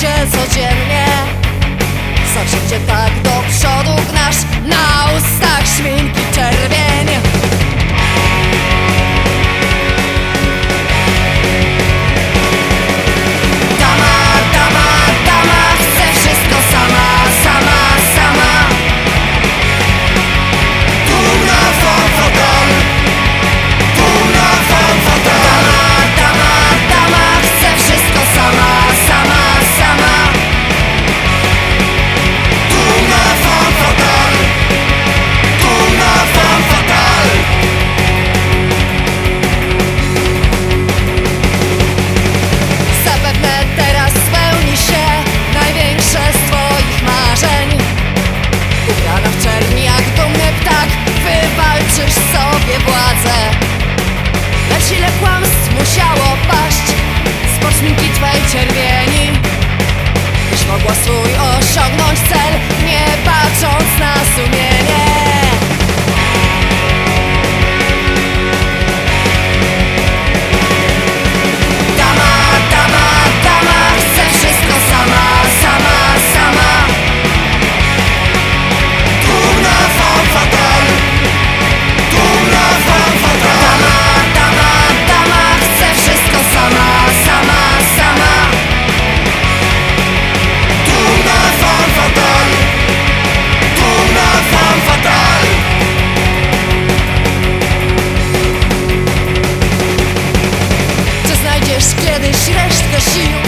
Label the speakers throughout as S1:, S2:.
S1: się codziennie. Zawsze cię tak do przodu gnasz na usta your soul sił.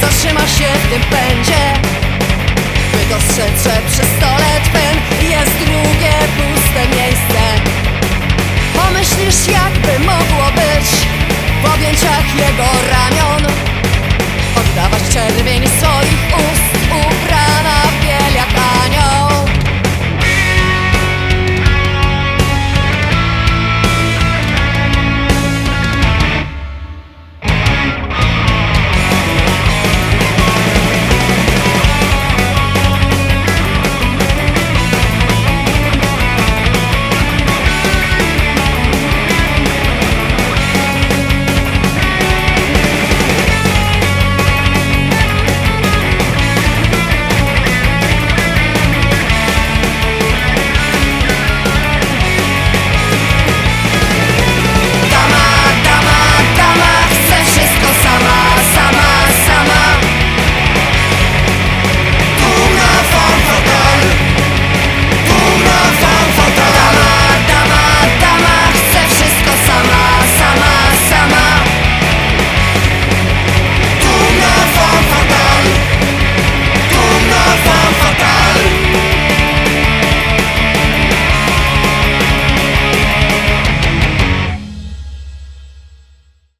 S1: Zatrzymasz się w tym pędzie. By dostrzec, że przez stole twym Jest drugie puste miejsce. Pomyślisz jakby mogło być. W objęciach jego rad